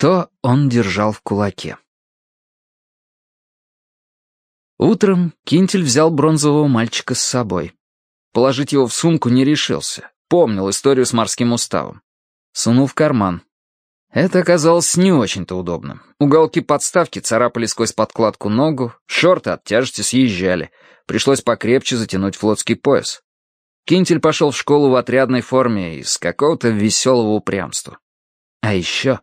Что он держал в кулаке? Утром Кинтель взял бронзового мальчика с собой. Положить его в сумку не решился. Помнил историю с морским уставом. Сунул в карман. Это оказалось не очень-то удобно. Уголки подставки царапали сквозь подкладку ногу, шорты от тяжести съезжали. Пришлось покрепче затянуть флотский пояс. Кинтель пошел в школу в отрядной форме из какого-то веселого упрямства. А еще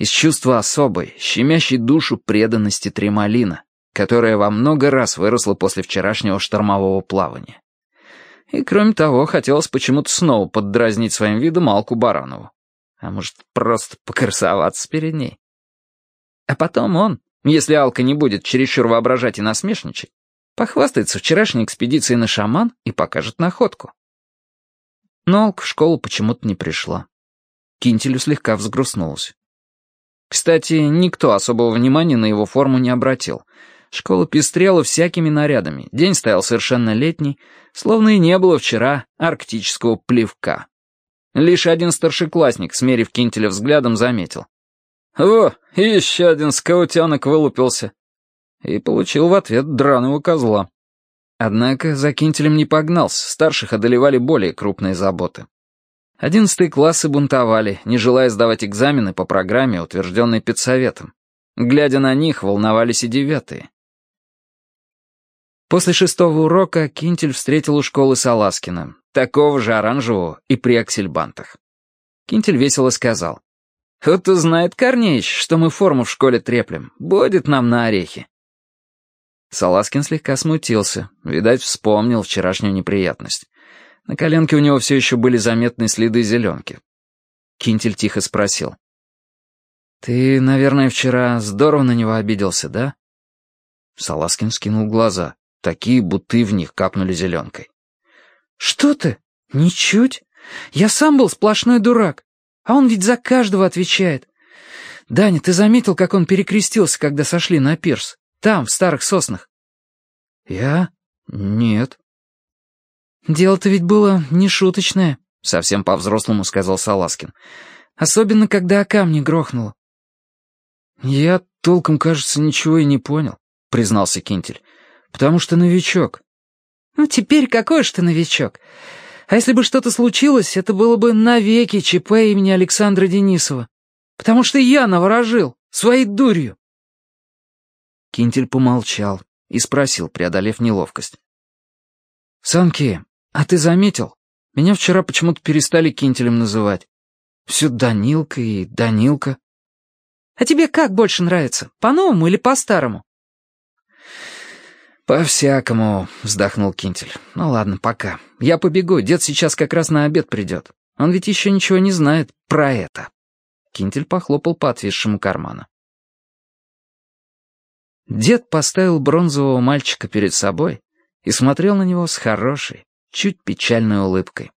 из чувства особой, щемящей душу преданности Тремалина, которая во много раз выросла после вчерашнего штормового плавания. И кроме того, хотелось почему-то снова поддразнить своим видом Алку Баранову. А может, просто покрасоваться перед ней. А потом он, если Алка не будет чересчур воображать и насмешничать, похвастается вчерашней экспедицией на шаман и покажет находку. Но Алка в школу почему-то не пришла. Кинтелю слегка взгрустнулось. Кстати, никто особого внимания на его форму не обратил. Школа пестрела всякими нарядами, день стоял совершенно летний, словно и не было вчера арктического плевка. Лишь один старшеклассник, смерив Кинтеля взглядом, заметил. «О, еще один скаутенок вылупился!» И получил в ответ драного козла. Однако за Кинтелем не погнался, старших одолевали более крупные заботы. Одиннадцатые классы бунтовали, не желая сдавать экзамены по программе, утвержденной педсоветом. Глядя на них, волновались и девятые. После шестого урока Кинтель встретил у школы Саласкина, такого же оранжевого и при аксельбантах. Кинтель весело сказал. «Вот знает Корнеич, что мы форму в школе треплем. Будет нам на орехи». Саласкин слегка смутился, видать, вспомнил вчерашнюю неприятность. На коленке у него все еще были заметны следы зеленки. Кинтель тихо спросил. «Ты, наверное, вчера здорово на него обиделся, да?» Саласкин скинул глаза, такие, будто в них капнули зеленкой. «Что ты? Ничуть. Я сам был сплошной дурак. А он ведь за каждого отвечает. Даня, ты заметил, как он перекрестился, когда сошли на пирс? Там, в старых соснах?» «Я? Нет». «Дело-то ведь было не шуточное», — совсем по-взрослому сказал Саласкин. «Особенно, когда о камни грохнуло». «Я толком, кажется, ничего и не понял», — признался Кинтель. «Потому что новичок». «Ну, теперь какой же ты новичок? А если бы что-то случилось, это было бы навеки ЧП имени Александра Денисова. Потому что я наворожил, своей дурью». Кинтель помолчал и спросил, преодолев неловкость. «Санки, «А ты заметил? Меня вчера почему-то перестали кинтелем называть. Все Данилка и Данилка». «А тебе как больше нравится, по-новому или по-старому?» «По-всякому», — вздохнул Кинтель. «Ну ладно, пока. Я побегу, дед сейчас как раз на обед придет. Он ведь еще ничего не знает про это». Кинтель похлопал по отвисшему карману. Дед поставил бронзового мальчика перед собой и смотрел на него с хорошей, чуть печальной улыбкой.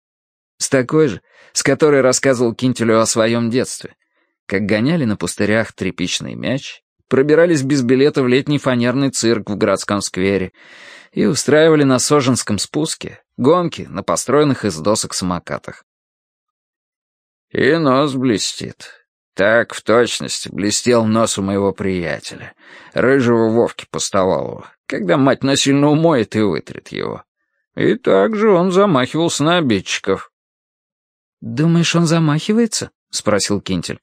С такой же, с которой рассказывал Кинтелю о своем детстве, как гоняли на пустырях тряпичный мяч, пробирались без билета в летний фанерный цирк в городском сквере и устраивали на Соженском спуске гонки на построенных из досок самокатах. «И нос блестит. Так, в точности, блестел нос у моего приятеля, рыжего Вовки Постовалова, когда мать насильно умоет и вытрет его. И также он замахивался на обидчиков. «Думаешь, он замахивается?» — спросил Кинтель.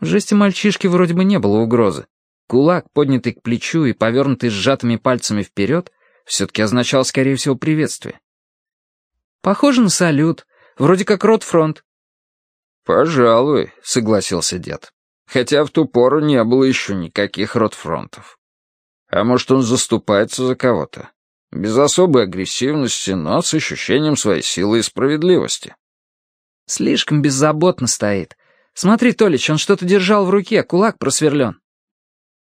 В жесте мальчишки вроде бы не было угрозы. Кулак, поднятый к плечу и повернутый сжатыми пальцами вперед, все-таки означал, скорее всего, приветствие. «Похоже на салют. Вроде как ротфронт». «Пожалуй», — согласился дед. «Хотя в ту пору не было еще никаких ротфронтов. А может, он заступается за кого-то? Без особой агрессивности, но с ощущением своей силы и справедливости. Слишком беззаботно стоит. Смотри, Толич, он что-то держал в руке, кулак просверлен.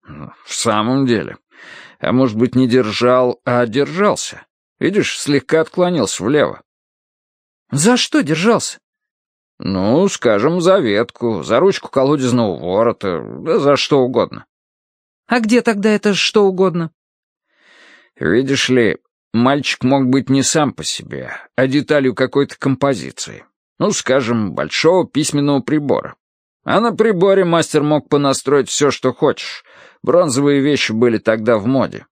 Ну, в самом деле. А может быть, не держал, а держался. Видишь, слегка отклонился влево. За что держался? Ну, скажем, за ветку, за ручку колодезного ворота, да за что угодно. А где тогда это что угодно? Видишь ли, мальчик мог быть не сам по себе, а деталью какой-то композиции. Ну, скажем, большого письменного прибора. А на приборе мастер мог понастроить все, что хочешь. Бронзовые вещи были тогда в моде.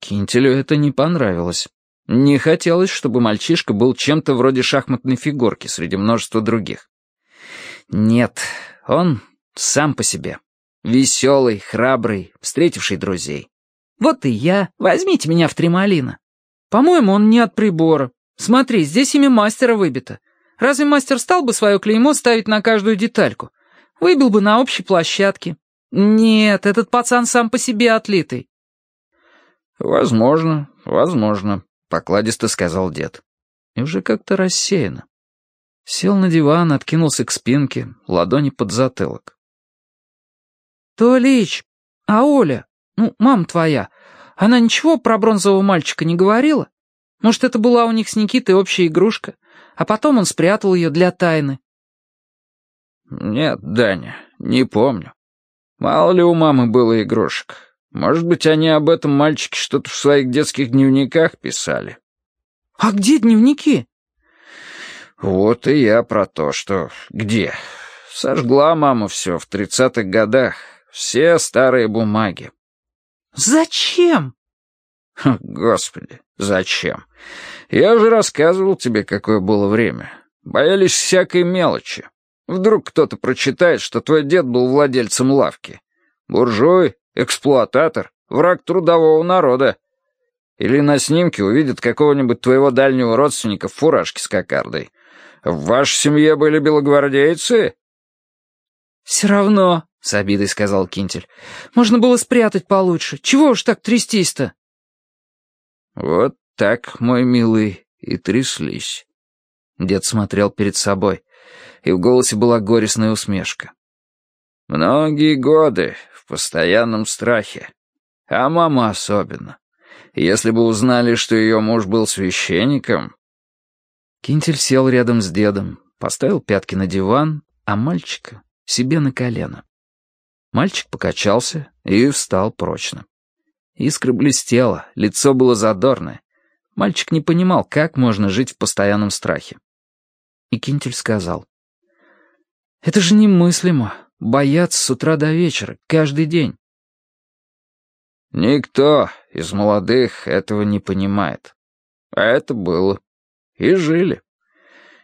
Кинтелю это не понравилось. Не хотелось, чтобы мальчишка был чем-то вроде шахматной фигурки среди множества других. Нет, он сам по себе. Веселый, храбрый, встретивший друзей. Вот и я. Возьмите меня в Тремолино. По-моему, он не от прибора. Смотри, здесь имя мастера выбито. Разве мастер стал бы свое клеймо ставить на каждую детальку? Выбил бы на общей площадке. Нет, этот пацан сам по себе отлитый. «Возможно, возможно», — покладисто сказал дед. И уже как-то рассеяно. Сел на диван, откинулся к спинке, ладони под затылок. «Толич, а Оля, ну, мама твоя, она ничего про бронзового мальчика не говорила? Может, это была у них с Никитой общая игрушка, а потом он спрятал ее для тайны?» «Нет, Даня, не помню. Мало ли у мамы было игрушек. Может быть, они об этом мальчике что-то в своих детских дневниках писали. А где дневники? Вот и я про то, что где. Сожгла мама все в тридцатых годах. Все старые бумаги. Зачем? Господи, зачем? Я уже рассказывал тебе, какое было время. Боялись всякой мелочи. Вдруг кто-то прочитает, что твой дед был владельцем лавки. Буржуй, Эксплуататор, враг трудового народа. Или на снимке увидят какого-нибудь твоего дальнего родственника в фуражке с кокардой. В вашей семье были белогвардейцы?» «Все равно», — с обидой сказал Кинтель. «Можно было спрятать получше. Чего уж так трястись-то?» «Вот так, мой милый, и тряслись». Дед смотрел перед собой, и в голосе была горестная усмешка. «Многие годы, в постоянном страхе. А мама особенно. Если бы узнали, что ее муж был священником... Кинтель сел рядом с дедом, поставил пятки на диван, а мальчика себе на колено. Мальчик покачался и встал прочно. Искра блестела, лицо было задорное. Мальчик не понимал, как можно жить в постоянном страхе. И Кинтель сказал, «Это же немыслимо. Бояться с утра до вечера, каждый день. Никто из молодых этого не понимает. А это было. И жили.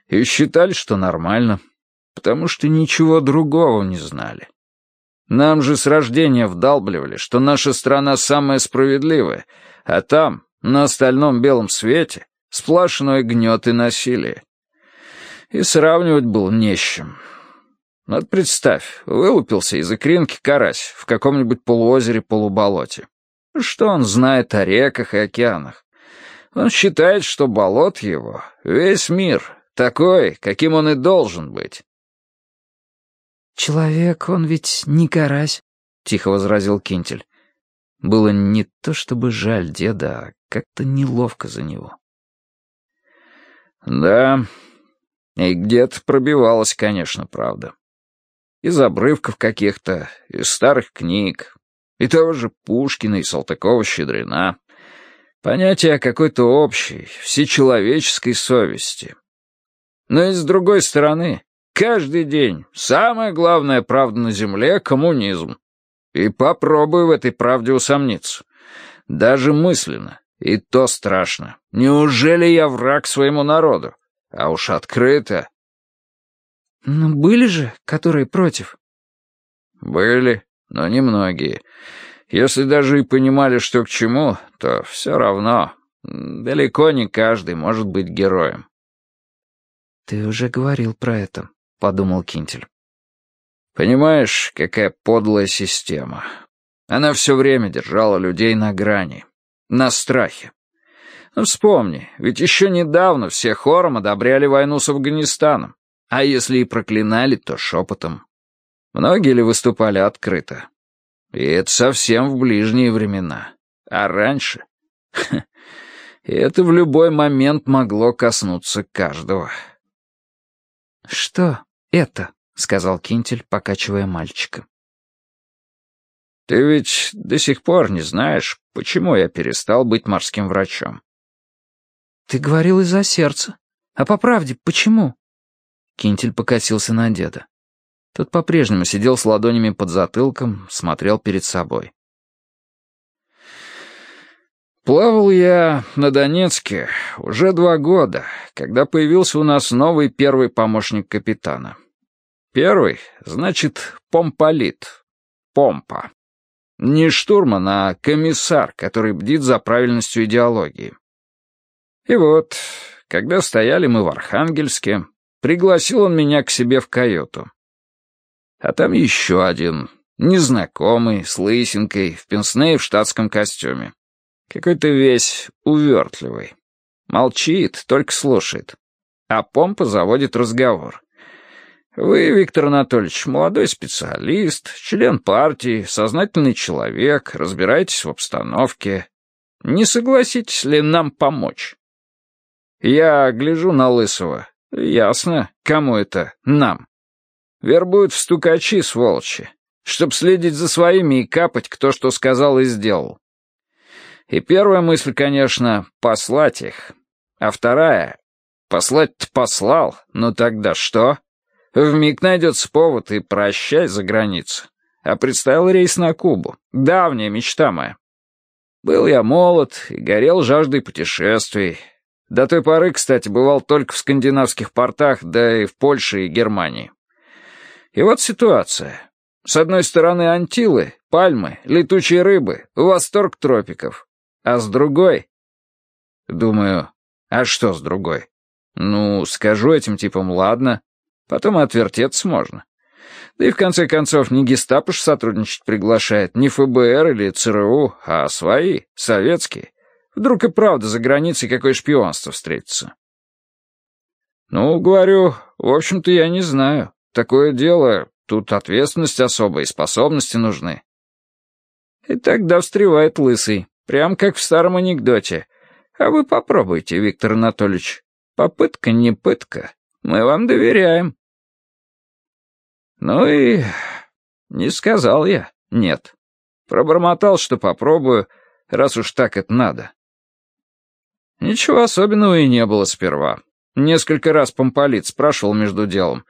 И считали, что нормально, потому что ничего другого не знали. Нам же с рождения вдалбливали, что наша страна самая справедливая, а там, на остальном белом свете, сплошной гнет и насилие. И сравнивать было не с чем. Вот представь, вылупился из икринки карась в каком-нибудь полуозере-полуболоте. Что он знает о реках и океанах? Он считает, что болот его — весь мир, такой, каким он и должен быть. «Человек, он ведь не карась», — тихо возразил Кинтель. Было не то чтобы жаль деда, а как-то неловко за него. «Да, и где-то пробивалась, конечно, правда из обрывков каких-то, из старых книг, и того же Пушкина и Салтыкова-Щедрина. Понятие о какой-то общей, всечеловеческой совести. Но и с другой стороны, каждый день самая главная правда на земле — коммунизм. И попробуй в этой правде усомниться. Даже мысленно. И то страшно. Неужели я враг своему народу? А уж открыто «Но были же, которые против?» «Были, но немногие. Если даже и понимали, что к чему, то все равно. Далеко не каждый может быть героем». «Ты уже говорил про это», — подумал Кинтель. «Понимаешь, какая подлая система. Она все время держала людей на грани, на страхе. Ну, вспомни, ведь еще недавно все хором одобряли войну с Афганистаном. А если и проклинали, то шепотом. Многие ли выступали открыто? И это совсем в ближние времена. А раньше? И это в любой момент могло коснуться каждого. «Что это?» — сказал Кинтель, покачивая мальчика. «Ты ведь до сих пор не знаешь, почему я перестал быть морским врачом?» «Ты говорил из-за сердца. А по правде, почему?» Кинтель покосился на деда. Тот по-прежнему сидел с ладонями под затылком, смотрел перед собой. Плавал я на Донецке уже два года, когда появился у нас новый первый помощник капитана. Первый, значит, помполит. Помпа. Не штурман, а комиссар, который бдит за правильностью идеологии. И вот, когда стояли мы в Архангельске, пригласил он меня к себе в каюту. А там еще один, незнакомый, с лысинкой, в пенсне и в штатском костюме. Какой-то весь увертливый. Молчит, только слушает. А помпа заводит разговор. Вы, Виктор Анатольевич, молодой специалист, член партии, сознательный человек, разбираетесь в обстановке. Не согласитесь ли нам помочь? Я гляжу на Лысого. Ясно, кому это нам. Вербуют в стукачи, сволочи, чтоб следить за своими и капать, кто что сказал и сделал. И первая мысль, конечно, — послать их. А вторая — послать-то послал, но тогда что? Вмиг найдется повод и прощай за границу. А представил рейс на Кубу. Давняя мечта моя. Был я молод и горел жаждой путешествий. До той поры, кстати, бывал только в скандинавских портах, да и в Польше и Германии. И вот ситуация. С одной стороны антилы, пальмы, летучие рыбы, восторг тропиков. А с другой... Думаю, а что с другой? Ну, скажу этим типам «ладно», потом отвертеться можно. Да и в конце концов не гестапо сотрудничать приглашает, не ФБР или ЦРУ, а свои, советские. Вдруг и правда за границей какое шпионство встретится. Ну, говорю, в общем-то я не знаю. Такое дело, тут ответственность особая и способности нужны. И тогда встревает лысый. Прям как в старом анекдоте. А вы попробуйте, Виктор Анатольевич. Попытка не пытка. Мы вам доверяем. Ну и... Не сказал я «нет». Пробормотал, что попробую, раз уж так это надо. Ничего особенного и не было сперва. Несколько раз помполит спрашивал между делом.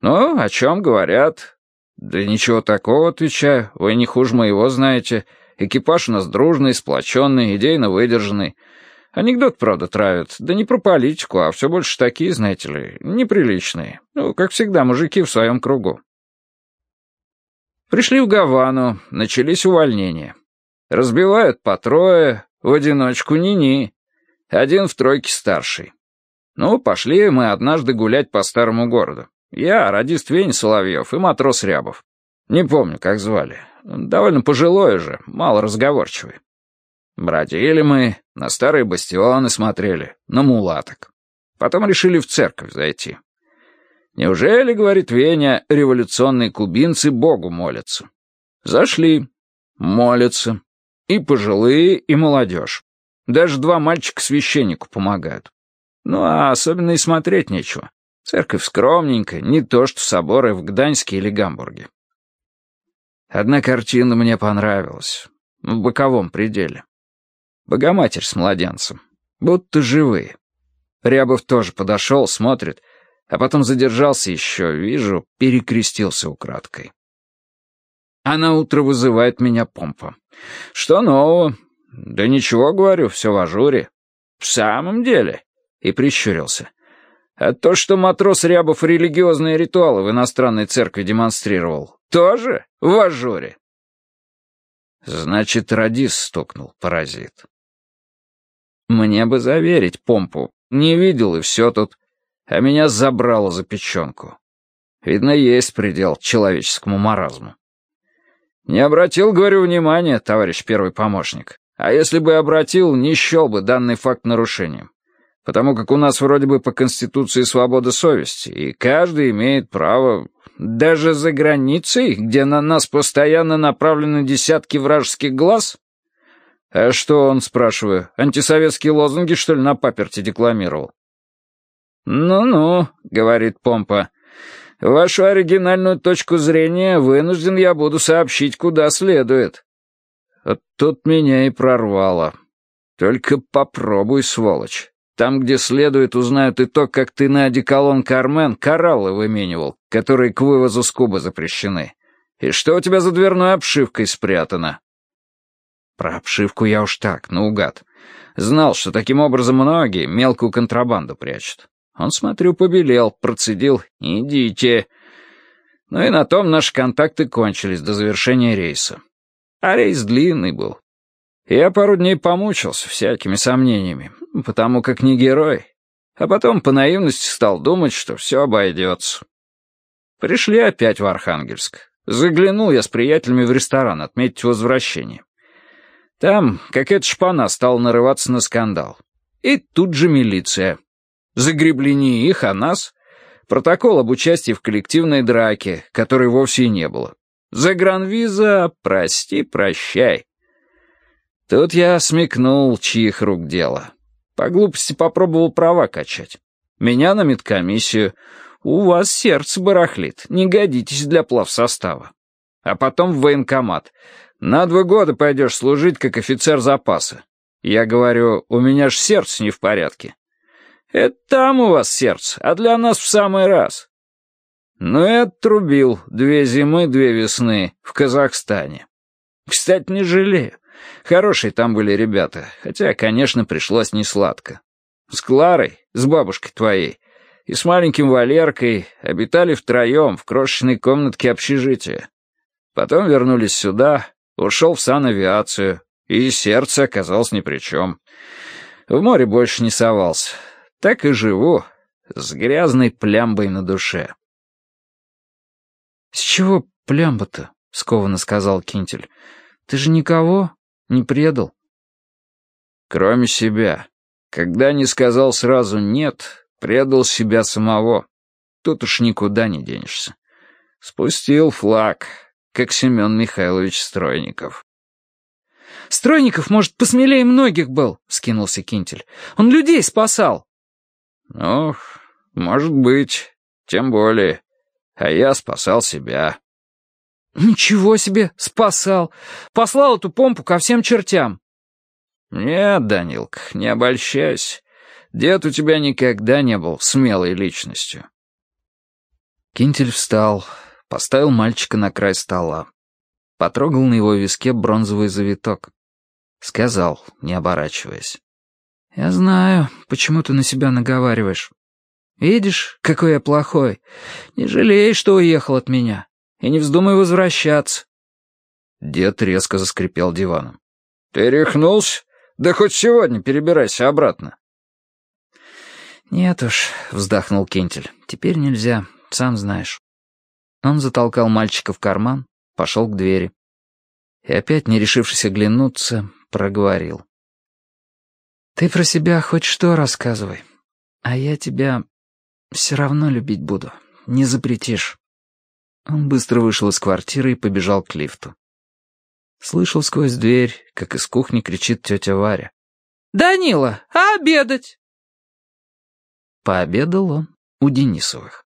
«Ну, о чем говорят?» «Да ничего такого, отвечаю, вы не хуже моего знаете». Экипаж у нас дружный, сплоченный, идейно выдержанный. Анекдот, правда, травят. Да не про политику, а все больше такие, знаете ли, неприличные. Ну, как всегда, мужики в своем кругу. Пришли в Гавану, начались увольнения. Разбивают по трое, в одиночку ни-ни. Один в тройке старший. Ну, пошли мы однажды гулять по старому городу. Я, радист Вень Соловьев и матрос Рябов. Не помню, как звали. Довольно пожилой уже, мало разговорчивый. Бродили мы, на старые бастионы смотрели, на мулаток. Потом решили в церковь зайти. Неужели, говорит Веня, революционные кубинцы Богу молятся? Зашли, молятся. И пожилые, и молодежь. Даже два мальчика священнику помогают. Ну, а особенно и смотреть нечего. Церковь скромненькая, не то что соборы в Гданьске или Гамбурге. Одна картина мне понравилась. В боковом пределе. Богоматерь с младенцем. Будто живые. Рябов тоже подошел, смотрит, а потом задержался еще, вижу, перекрестился украдкой. А на утро вызывает меня помпа. Что нового? Да ничего, говорю, все в ажуре. В самом деле? И прищурился. А то, что матрос Рябов религиозные ритуалы в иностранной церкви демонстрировал, тоже в ажуре? Значит, радис стукнул, паразит. Мне бы заверить помпу. Не видел, и все тут. А меня забрало за печенку. Видно, есть предел человеческому маразму. Не обратил, говорю, внимания, товарищ первый помощник. А если бы обратил, не счел бы данный факт нарушением потому как у нас вроде бы по Конституции свобода совести, и каждый имеет право, даже за границей, где на нас постоянно направлены десятки вражеских глаз? А что он, спрашиваю, антисоветские лозунги, что ли, на паперте декламировал? «Ну-ну», — говорит Помпа, — «вашу оригинальную точку зрения вынужден я буду сообщить куда следует». Вот тут меня и прорвало. Только попробуй, сволочь. Там, где следует, узнают и то, как ты на одеколон Кармен кораллы выменивал, которые к вывозу с Кубы запрещены. И что у тебя за дверной обшивкой спрятано?» Про обшивку я уж так, наугад. Знал, что таким образом многие мелкую контрабанду прячут. Он, смотрю, побелел, процедил «Идите». Ну и на том наши контакты кончились до завершения рейса. А рейс длинный был. Я пару дней помучился всякими сомнениями, потому как не герой. А потом по наивности стал думать, что все обойдется. Пришли опять в Архангельск. Заглянул я с приятелями в ресторан отметить возвращение. Там какая-то шпана стала нарываться на скандал. И тут же милиция. Загребли не их, а нас. Протокол об участии в коллективной драке, которой вовсе и не было. Загранвиза, прости, прощай. Тут я смекнул, чьих рук дело. По глупости попробовал права качать. Меня на медкомиссию. У вас сердце барахлит, не годитесь для плавсостава. А потом в военкомат. На два года пойдешь служить как офицер запаса. Я говорю, у меня ж сердце не в порядке. Это там у вас сердце, а для нас в самый раз. Ну и отрубил две зимы, две весны в Казахстане. Кстати, не жалею. Хорошие там были ребята, хотя, конечно, пришлось несладко. С Кларой, с бабушкой твоей, и с маленьким Валеркой обитали втроем в крошечной комнатке общежития. Потом вернулись сюда, ушел в санавиацию, и сердце оказалось ни при чем. В море больше не совался. Так и живу, с грязной плямбой на душе. «С чего плямба-то?» — скованно сказал Кинтель. «Ты же никого не предал?» «Кроме себя. Когда не сказал сразу «нет», предал себя самого. Тут уж никуда не денешься. Спустил флаг, как Семен Михайлович Стройников». «Стройников, может, посмелее многих был», — скинулся Кинтель. «Он людей спасал». «Ох, может быть, тем более а я спасал себя». «Ничего себе, спасал! Послал эту помпу ко всем чертям!» «Нет, Данилка, не обольщайся. Дед у тебя никогда не был смелой личностью». Кинтель встал, поставил мальчика на край стола. Потрогал на его виске бронзовый завиток. Сказал, не оборачиваясь. «Я знаю, почему ты на себя наговариваешь. Видишь, какой я плохой. Не жалей, что уехал от меня. И не вздумай возвращаться». Дед резко заскрипел диваном. «Ты рехнулся? Да хоть сегодня перебирайся обратно». «Нет уж», — вздохнул Кентель, — «теперь нельзя, сам знаешь». Он затолкал мальчика в карман, пошел к двери. И опять, не решившись оглянуться, проговорил. «Ты про себя хоть что рассказывай, а я тебя все равно любить буду. Не запретишь». Он быстро вышел из квартиры и побежал к лифту. Слышал сквозь дверь, как из кухни кричит тетя Варя. «Данила, а обедать?» Пообедал он у Денисовых.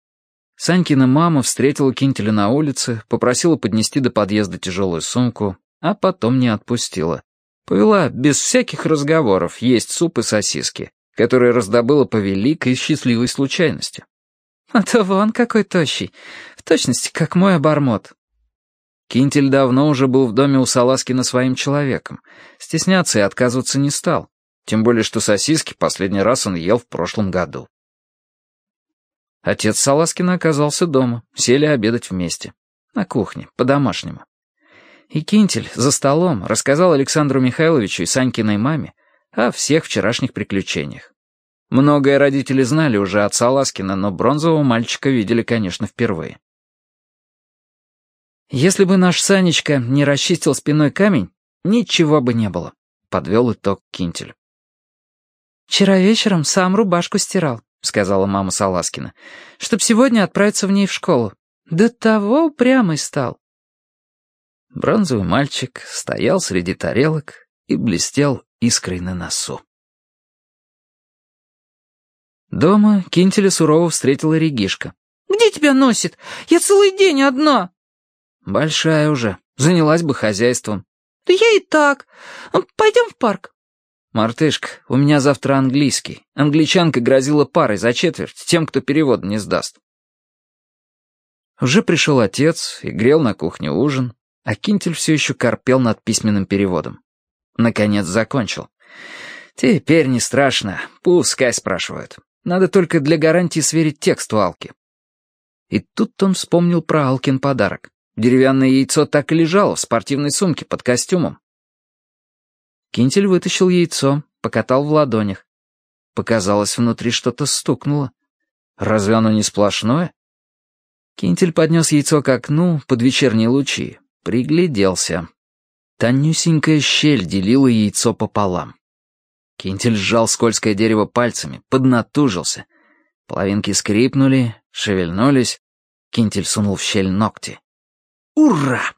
Санькина мама встретила Кинтеля на улице, попросила поднести до подъезда тяжелую сумку, а потом не отпустила. Повела без всяких разговоров есть суп и сосиски, которое раздобыла по великой и счастливой случайности. «А то вон какой тощий, точности, как мой обормот». Кинтель давно уже был в доме у Саласкина своим человеком. Стесняться и отказываться не стал. Тем более, что сосиски последний раз он ел в прошлом году. Отец Саласкина оказался дома, сели обедать вместе. На кухне, по-домашнему. И Кинтель за столом рассказал Александру Михайловичу и Санькиной маме о всех вчерашних приключениях. Многое родители знали уже от Саласкина, но бронзового мальчика видели, конечно, впервые. «Если бы наш Санечка не расчистил спиной камень, ничего бы не было», — подвел итог Кинтель. «Вчера вечером сам рубашку стирал», — сказала мама Саласкина, «чтоб сегодня отправиться в ней в школу. До того упрямый стал». Бронзовый мальчик стоял среди тарелок и блестел искрой на носу. Дома Кинтеля сурово встретила Регишка. «Где тебя носит? Я целый день одна». «Большая уже. Занялась бы хозяйством». «Да я и так. Пойдем в парк». «Мартышка, у меня завтра английский. Англичанка грозила парой за четверть тем, кто перевод не сдаст». Уже пришел отец и грел на кухне ужин, а Кинтель все еще корпел над письменным переводом. Наконец закончил. «Теперь не страшно, пускай спрашивают. Надо только для гарантии сверить текст у Алки». И тут он вспомнил про Алкин подарок. Деревянное яйцо так и лежало в спортивной сумке под костюмом. Кинтель вытащил яйцо, покатал в ладонях. Показалось, внутри что-то стукнуло. Разве оно не сплошное? Кинтель поднес яйцо к окну под вечерние лучи, пригляделся. Тонюсенькая щель делила яйцо пополам. Кинтель сжал скользкое дерево пальцами, поднатужился. Половинки скрипнули, шевельнулись. Кинтель сунул в щель ногти. «Ура!»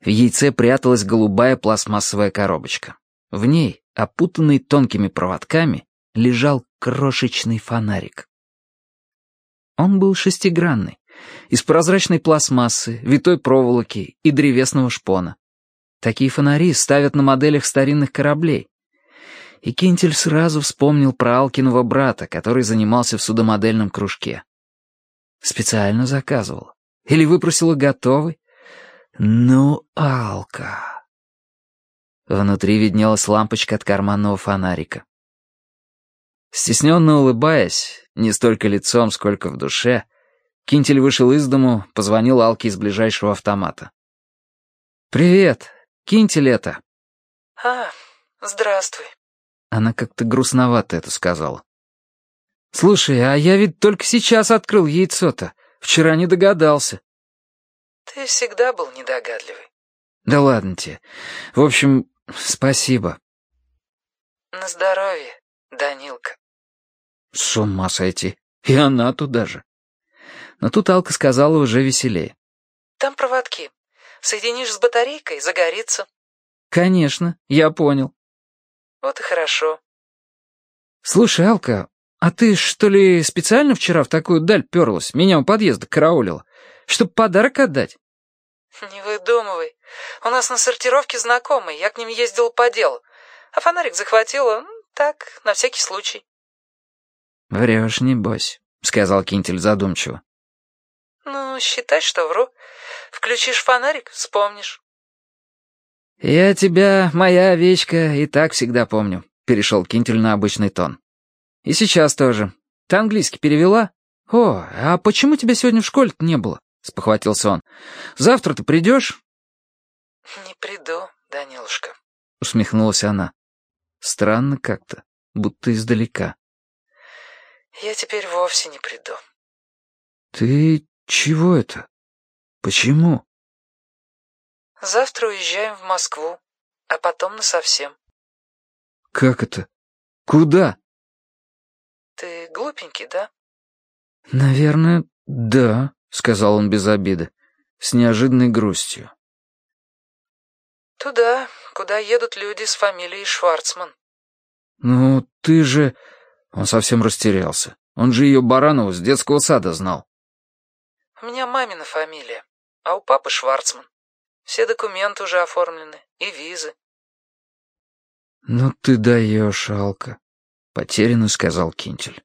В яйце пряталась голубая пластмассовая коробочка. В ней, опутанный тонкими проводками, лежал крошечный фонарик. Он был шестигранный, из прозрачной пластмассы, витой проволоки и древесного шпона. Такие фонари ставят на моделях старинных кораблей. И Кинтель сразу вспомнил про Алкиного брата, который занимался в судомодельном кружке. Специально заказывал. Или выпросила готовый, «Ну, Алка!» Внутри виднелась лампочка от карманного фонарика. Стесненно улыбаясь, не столько лицом, сколько в душе, Кинтель вышел из дому, позвонил Алке из ближайшего автомата. «Привет, Кинтель это». «А, здравствуй». Она как-то грустновато это сказала. «Слушай, а я ведь только сейчас открыл яйцо-то. Вчера не догадался». Ты всегда был недогадливый. Да ладно тебе. В общем, спасибо. На здоровье, Данилка. С ума сойти. И она туда же. Но тут Алка сказала уже веселее. Там проводки. Соединишь с батарейкой, загорится. Конечно, я понял. Вот и хорошо. Слушай, Алка, а ты что ли специально вчера в такую даль перлась, меня у подъезда караулила? Чтоб подарок отдать?» «Не выдумывай. У нас на сортировке знакомый, я к ним ездил по делу. А фонарик захватила, ну, так, на всякий случай». «Врешь, небось», — сказал Кинтель задумчиво. «Ну, считай, что вру. Включишь фонарик, вспомнишь». «Я тебя, моя овечка, и так всегда помню», — перешел Кинтель на обычный тон. «И сейчас тоже. Ты английский перевела? О, а почему тебя сегодня в школе не было?» — спохватился он. «Завтра ты придешь?» «Не приду, Данилушка», — усмехнулась она. Странно как-то, будто издалека. «Я теперь вовсе не приду». «Ты чего это? Почему?» «Завтра уезжаем в Москву, а потом насовсем». «Как это? Куда?» «Ты глупенький, да?» «Наверное, да», — сказал он без обиды, с неожиданной грустью. «Туда, куда едут люди с фамилией Шварцман». «Ну, ты же...» Он совсем растерялся. Он же ее Баранову с детского сада знал. «У меня мамина фамилия, а у папы Шварцман. Все документы уже оформлены, и визы». «Ну ты даешь, Алка», — потерянно сказал Кинтель.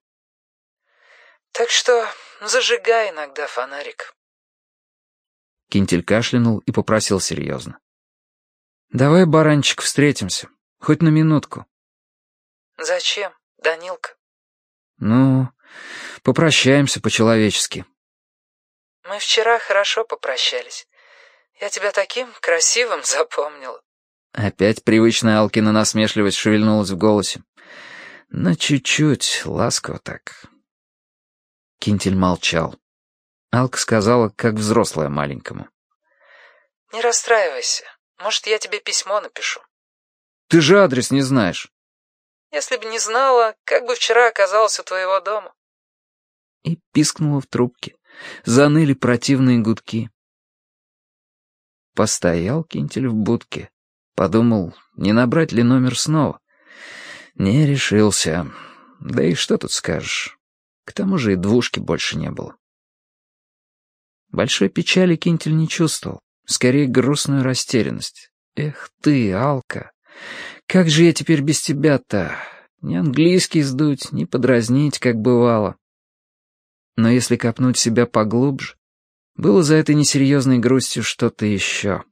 «Так что Зажигай иногда фонарик. Кинтель кашлянул и попросил серьезно. «Давай, баранчик, встретимся. Хоть на минутку». «Зачем, Данилка?» «Ну, попрощаемся по-человечески». «Мы вчера хорошо попрощались. Я тебя таким красивым запомнила». Опять привычная Алкина насмешливость шевельнулась в голосе. Но чуть-чуть, ласково так, Кинтель молчал. Алка сказала, как взрослая маленькому. «Не расстраивайся. Может, я тебе письмо напишу». «Ты же адрес не знаешь». «Если бы не знала, как бы вчера оказалась у твоего дома». И пискнула в трубке. Заныли противные гудки. Постоял Кинтель в будке. Подумал, не набрать ли номер снова. Не решился. Да и что тут скажешь. К тому же и двушки больше не было. Большой печали Кинтель не чувствовал, скорее грустную растерянность. Эх ты, Алка, Как же я теперь без тебя-то? Ни английский сдуть, ни подразнить, как бывало. Но если копнуть себя поглубже, было за этой несерьезной грустью что-то еще.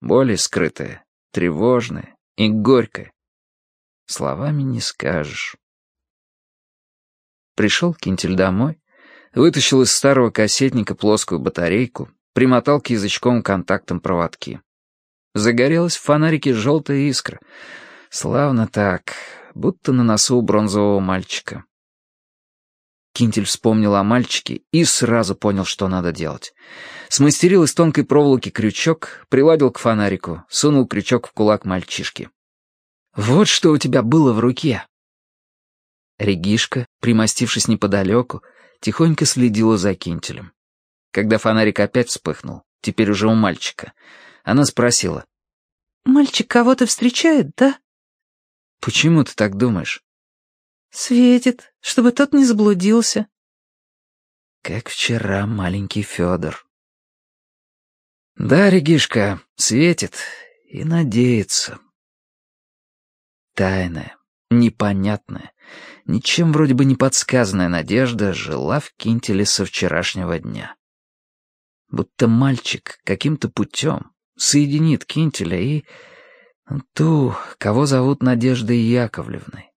Более скрытое, тревожное и горькое. Словами не скажешь. Пришел Кинтель домой, вытащил из старого кассетника плоскую батарейку, примотал к язычком контактам проводки. Загорелась в фонарике желтая искра. Славно так, будто на носу у бронзового мальчика. Кинтель вспомнил о мальчике и сразу понял, что надо делать. Смастерил из тонкой проволоки крючок, приладил к фонарику, сунул крючок в кулак мальчишки. «Вот что у тебя было в руке!» Регишка, примостившись неподалеку, тихонько следила за Кинтелем. Когда фонарик опять вспыхнул, теперь уже у мальчика, она спросила. «Мальчик кого-то встречает, да?» «Почему ты так думаешь?» «Светит, чтобы тот не заблудился». Как вчера маленький Федор. Да, Регишка, светит и надеется. Тайная, непонятная, ничем вроде бы не подсказанная надежда жила в Кинтеле со вчерашнего дня. Будто мальчик каким-то путем соединит Кинтеля и ту, кого зовут Надеждой Яковлевной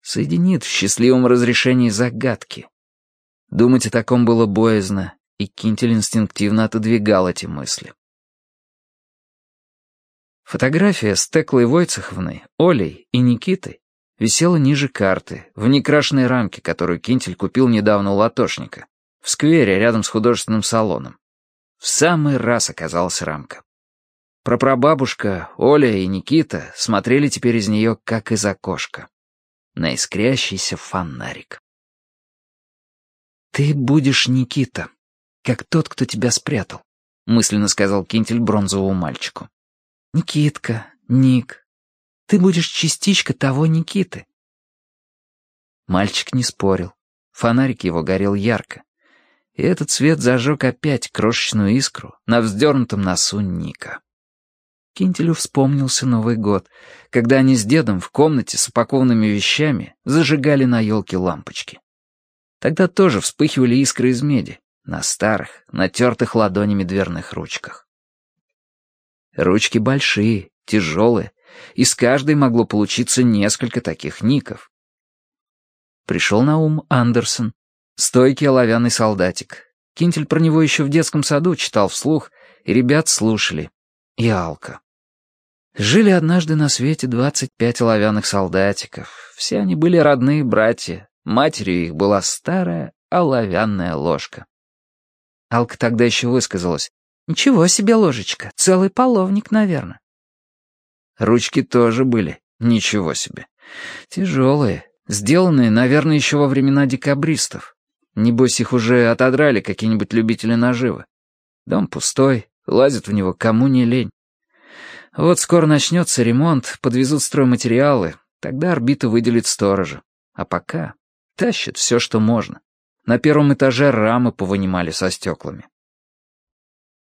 соединит в счастливом разрешении загадки. Думать о таком было боязно, и Кинтель инстинктивно отодвигал эти мысли. Фотография с Теклой Войцеховной, Олей и Никитой висела ниже карты, в некрашенной рамке, которую Кинтель купил недавно у латошника, в сквере рядом с художественным салоном. В самый раз оказалась рамка. Прапрабабушка, Оля и Никита смотрели теперь из нее, как из окошка на искрящийся фонарик. «Ты будешь Никита, как тот, кто тебя спрятал», — мысленно сказал Кинтель бронзовому мальчику. «Никитка, Ник, ты будешь частичка того Никиты». Мальчик не спорил. Фонарик его горел ярко. И этот свет зажег опять крошечную искру на вздернутом носу Ника. Кинтелю вспомнился Новый год, когда они с дедом в комнате с упакованными вещами зажигали на елке лампочки. Тогда тоже вспыхивали искры из меди на старых, натертых ладонями дверных ручках. Ручки большие, тяжелые, и с каждой могло получиться несколько таких ников. Пришел на ум Андерсон, стойкий оловянный солдатик. Кинтель про него еще в детском саду читал вслух, и ребят слушали. И Алка. Жили однажды на свете двадцать пять оловянных солдатиков. Все они были родные братья. Матерью их была старая оловянная ложка. Алка тогда еще высказалась. «Ничего себе ложечка, целый половник, наверное». Ручки тоже были, ничего себе. Тяжелые, сделанные, наверное, еще во времена декабристов. Небось, их уже отодрали какие-нибудь любители наживы. Дом пустой, лазят в него кому не лень. Вот скоро начнется ремонт, подвезут стройматериалы, тогда орбита выделит сторожа. А пока тащит все, что можно. На первом этаже рамы повынимали со стеклами.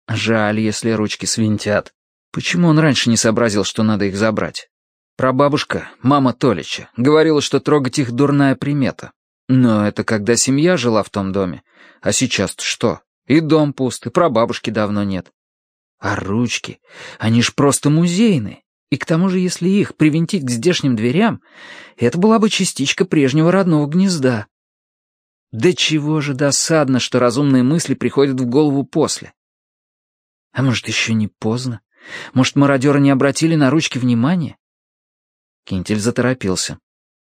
Жаль, если ручки свинтят. Почему он раньше не сообразил, что надо их забрать? Прабабушка, мама Толича, говорила, что трогать их дурная примета. Но это когда семья жила в том доме. А сейчас-то что? И дом пуст, и прабабушки давно нет. А ручки, они ж просто музейные. И к тому же, если их привинтить к здешним дверям, это была бы частичка прежнего родного гнезда. Да чего же досадно, что разумные мысли приходят в голову после. А может, еще не поздно? Может, мародеры не обратили на ручки внимания? Кинтель заторопился.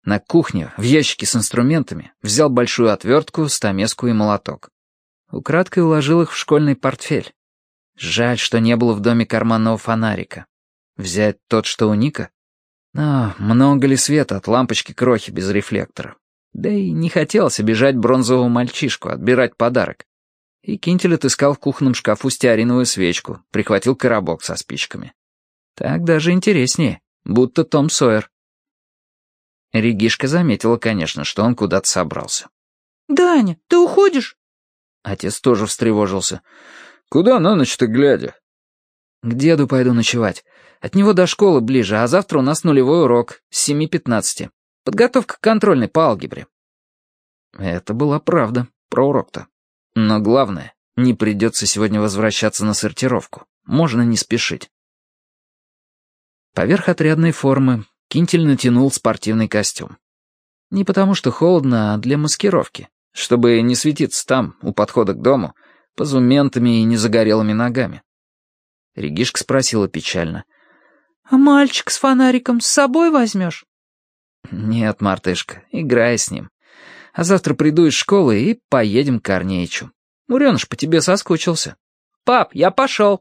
На кухне, в ящике с инструментами, взял большую отвертку, стамеску и молоток. Украдкой уложил их в школьный портфель. Жаль, что не было в доме карманного фонарика. Взять тот, что у Ника? Но много ли света от лампочки крохи без рефлектора? Да и не хотелось обижать бронзового мальчишку, отбирать подарок. И Кинтель отыскал в кухонном шкафу стеариновую свечку, прихватил коробок со спичками. Так даже интереснее, будто Том Сойер. Регишка заметила, конечно, что он куда-то собрался. «Даня, ты уходишь?» Отец тоже встревожился. «Куда на ночь-то глядя?» «К деду пойду ночевать. От него до школы ближе, а завтра у нас нулевой урок с 7.15. Подготовка к контрольной по алгебре». Это была правда про урок-то. Но главное, не придется сегодня возвращаться на сортировку. Можно не спешить. Поверх отрядной формы Кинтель натянул спортивный костюм. Не потому что холодно, а для маскировки, чтобы не светиться там, у подхода к дому, позументами и незагорелыми ногами. Регишка спросила печально. «А мальчик с фонариком с собой возьмешь?» «Нет, мартышка, играй с ним. А завтра приду из школы и поедем к Корнеичу. Муреныш по тебе соскучился». «Пап, я пошел!»